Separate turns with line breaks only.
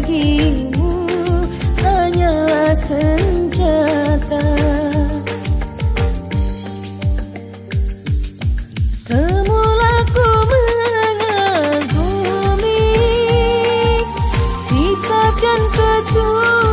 bagimu hanyalah senjata. Semula ku mengagumi Sikap dan petunjuk